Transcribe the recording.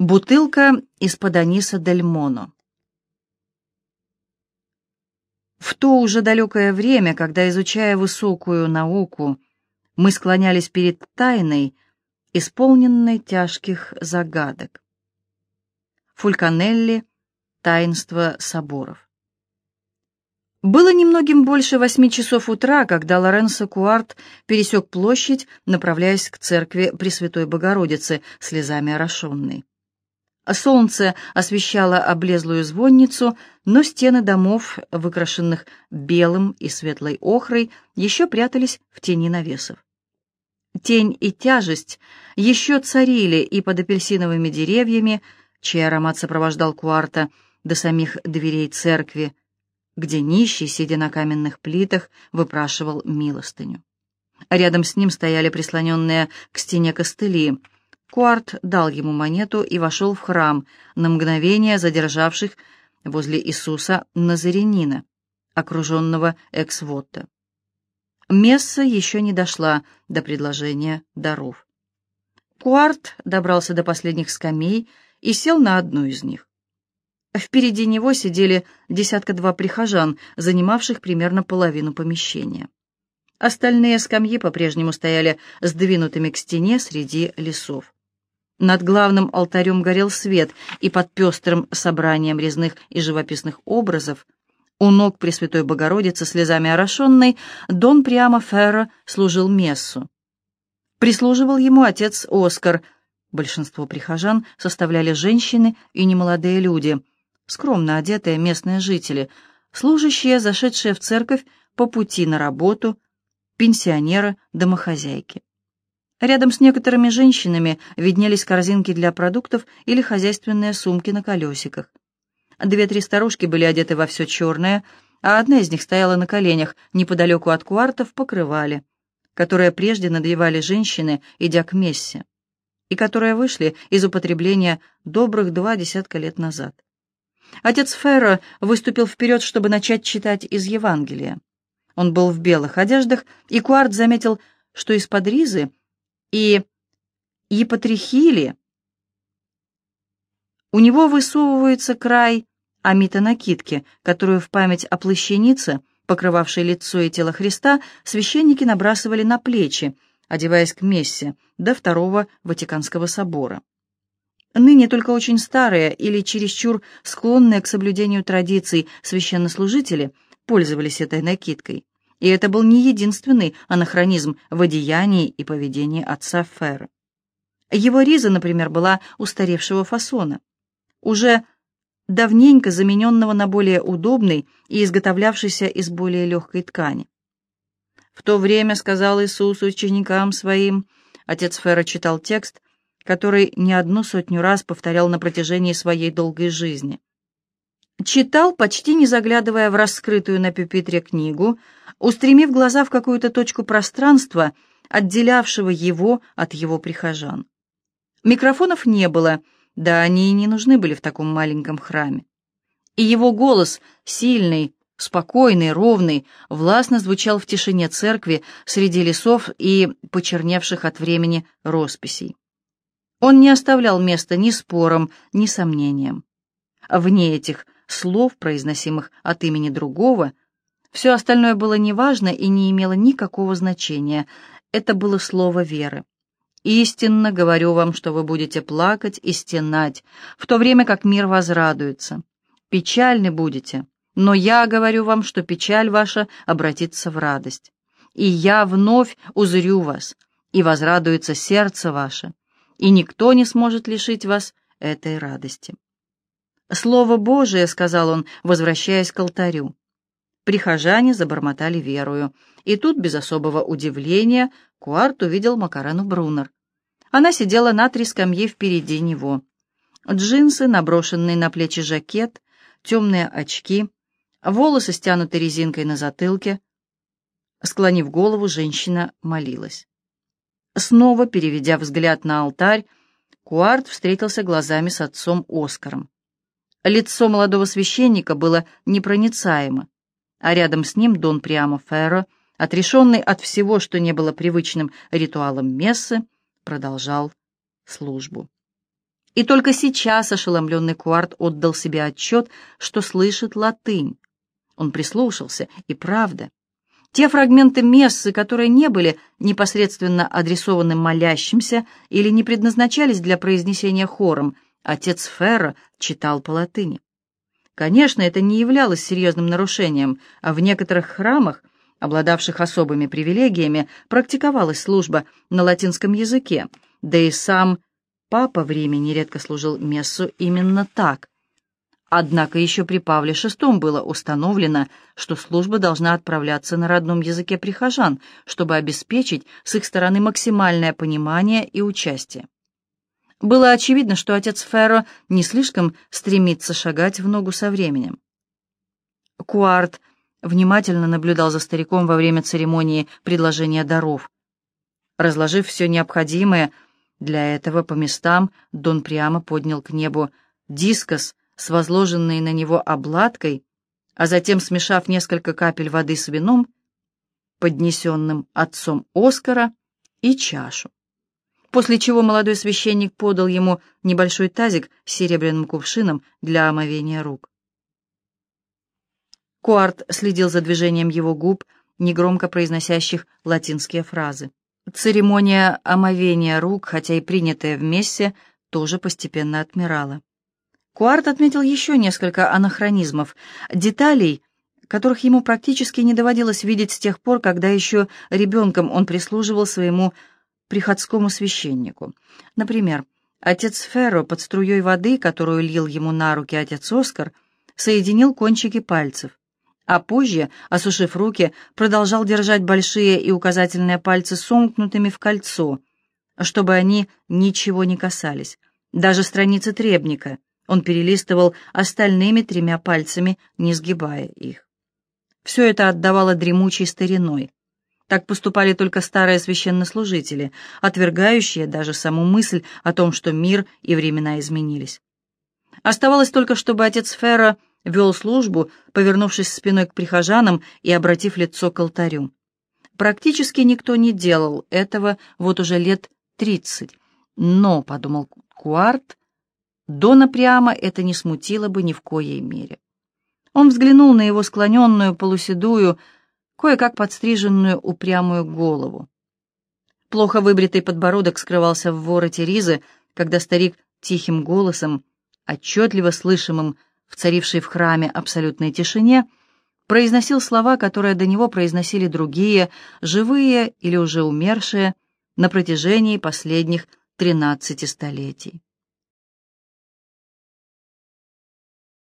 Бутылка из-под аниса Дель Моно. В то уже далекое время, когда, изучая высокую науку, мы склонялись перед тайной, исполненной тяжких загадок. Фульканелли «Таинство соборов». Было немногим больше восьми часов утра, когда Лоренцо Куарт пересек площадь, направляясь к церкви Пресвятой Богородицы, слезами орошенной. Солнце освещало облезлую звонницу, но стены домов, выкрашенных белым и светлой охрой, еще прятались в тени навесов. Тень и тяжесть еще царили и под апельсиновыми деревьями, чей аромат сопровождал Куарта до самих дверей церкви, где нищий, сидя на каменных плитах, выпрашивал милостыню. Рядом с ним стояли прислоненные к стене костыли — Куарт дал ему монету и вошел в храм, на мгновение задержавших возле Иисуса Назарянина, окруженного экс-вотта. Месса еще не дошла до предложения даров. Куарт добрался до последних скамей и сел на одну из них. Впереди него сидели десятка-два прихожан, занимавших примерно половину помещения. Остальные скамьи по-прежнему стояли сдвинутыми к стене среди лесов. Над главным алтарем горел свет, и под пестрым собранием резных и живописных образов у ног Пресвятой Богородицы, слезами орошенной, Дон Приамо Ферро служил мессу. Прислуживал ему отец Оскар. Большинство прихожан составляли женщины и немолодые люди, скромно одетые местные жители, служащие, зашедшие в церковь по пути на работу, пенсионеры, домохозяйки. Рядом с некоторыми женщинами виднелись корзинки для продуктов или хозяйственные сумки на колесиках. Две-три старушки были одеты во все черное, а одна из них стояла на коленях неподалеку от куартов покрывали, которые прежде надевали женщины, идя к мессе, и которые вышли из употребления добрых два десятка лет назад. Отец Ферро выступил вперед, чтобы начать читать из Евангелия. Он был в белых одеждах, и Куарт заметил, что из-под ризы и епатрихили, у него высовывается край амита-накидки, которую в память о плащанице, покрывавшей лицо и тело Христа, священники набрасывали на плечи, одеваясь к мессе, до Второго Ватиканского собора. Ныне только очень старые или чересчур склонные к соблюдению традиций священнослужители пользовались этой накидкой. И это был не единственный анахронизм в одеянии и поведении отца Ферра. Его риза, например, была устаревшего фасона, уже давненько замененного на более удобный и изготовлявшийся из более легкой ткани. В то время сказал Иисус ученикам своим, отец Фера читал текст, который не одну сотню раз повторял на протяжении своей долгой жизни. Читал, почти не заглядывая в раскрытую на пюпитре книгу, устремив глаза в какую-то точку пространства, отделявшего его от его прихожан. Микрофонов не было, да они и не нужны были в таком маленьком храме. И его голос, сильный, спокойный, ровный, властно звучал в тишине церкви среди лесов и почерневших от времени росписей. Он не оставлял места ни спорам, ни сомнениям. Вне этих слов, произносимых от имени другого, все остальное было неважно и не имело никакого значения. Это было слово веры. «Истинно говорю вам, что вы будете плакать и стенать, в то время как мир возрадуется. Печальны будете, но я говорю вам, что печаль ваша обратится в радость. И я вновь узрю вас, и возрадуется сердце ваше, и никто не сможет лишить вас этой радости». «Слово Божие», — сказал он, возвращаясь к алтарю. Прихожане забормотали верою, и тут, без особого удивления, Куарт увидел Макарену Брунер. Она сидела на три скамьи впереди него. Джинсы, наброшенный на плечи жакет, темные очки, волосы стянуты резинкой на затылке. Склонив голову, женщина молилась. Снова, переведя взгляд на алтарь, Куарт встретился глазами с отцом Оскаром. Лицо молодого священника было непроницаемо, а рядом с ним Дон Приамо Ферро, отрешенный от всего, что не было привычным ритуалом мессы, продолжал службу. И только сейчас ошеломленный Куарт отдал себе отчет, что слышит латынь. Он прислушался, и правда. Те фрагменты мессы, которые не были непосредственно адресованы молящимся или не предназначались для произнесения хором, отец Ферро читал по латыни. Конечно, это не являлось серьезным нарушением, а в некоторых храмах, обладавших особыми привилегиями, практиковалась служба на латинском языке, да и сам Папа в Риме нередко служил мессу именно так. Однако еще при Павле VI было установлено, что служба должна отправляться на родном языке прихожан, чтобы обеспечить с их стороны максимальное понимание и участие. Было очевидно, что отец Ферро не слишком стремится шагать в ногу со временем. Куарт внимательно наблюдал за стариком во время церемонии предложения даров. Разложив все необходимое, для этого по местам Дон прямо поднял к небу дискос с возложенной на него обладкой, а затем, смешав несколько капель воды с вином, поднесенным отцом Оскара, и чашу. После чего молодой священник подал ему небольшой тазик с серебряным кувшином для омовения рук. Куарт следил за движением его губ, негромко произносящих латинские фразы. Церемония омовения рук, хотя и принятая в мессе, тоже постепенно отмирала. Куарт отметил еще несколько анахронизмов, деталей, которых ему практически не доводилось видеть с тех пор, когда еще ребенком он прислуживал своему приходскому священнику. Например, отец Ферро под струей воды, которую лил ему на руки отец Оскар, соединил кончики пальцев а позже, осушив руки, продолжал держать большие и указательные пальцы сомкнутыми в кольцо, чтобы они ничего не касались. Даже страницы требника он перелистывал остальными тремя пальцами, не сгибая их. Все это отдавало дремучей стариной. Так поступали только старые священнослужители, отвергающие даже саму мысль о том, что мир и времена изменились. Оставалось только, чтобы отец Ферро вел службу, повернувшись спиной к прихожанам и обратив лицо к алтарю. Практически никто не делал этого вот уже лет тридцать. Но, — подумал Куарт, — Дона прямо это не смутило бы ни в коей мере. Он взглянул на его склоненную, полуседую, кое-как подстриженную упрямую голову. Плохо выбритый подбородок скрывался в вороте ризы, когда старик тихим голосом, отчетливо слышимым, в царившей в храме абсолютной тишине, произносил слова, которые до него произносили другие, живые или уже умершие, на протяжении последних тринадцати столетий.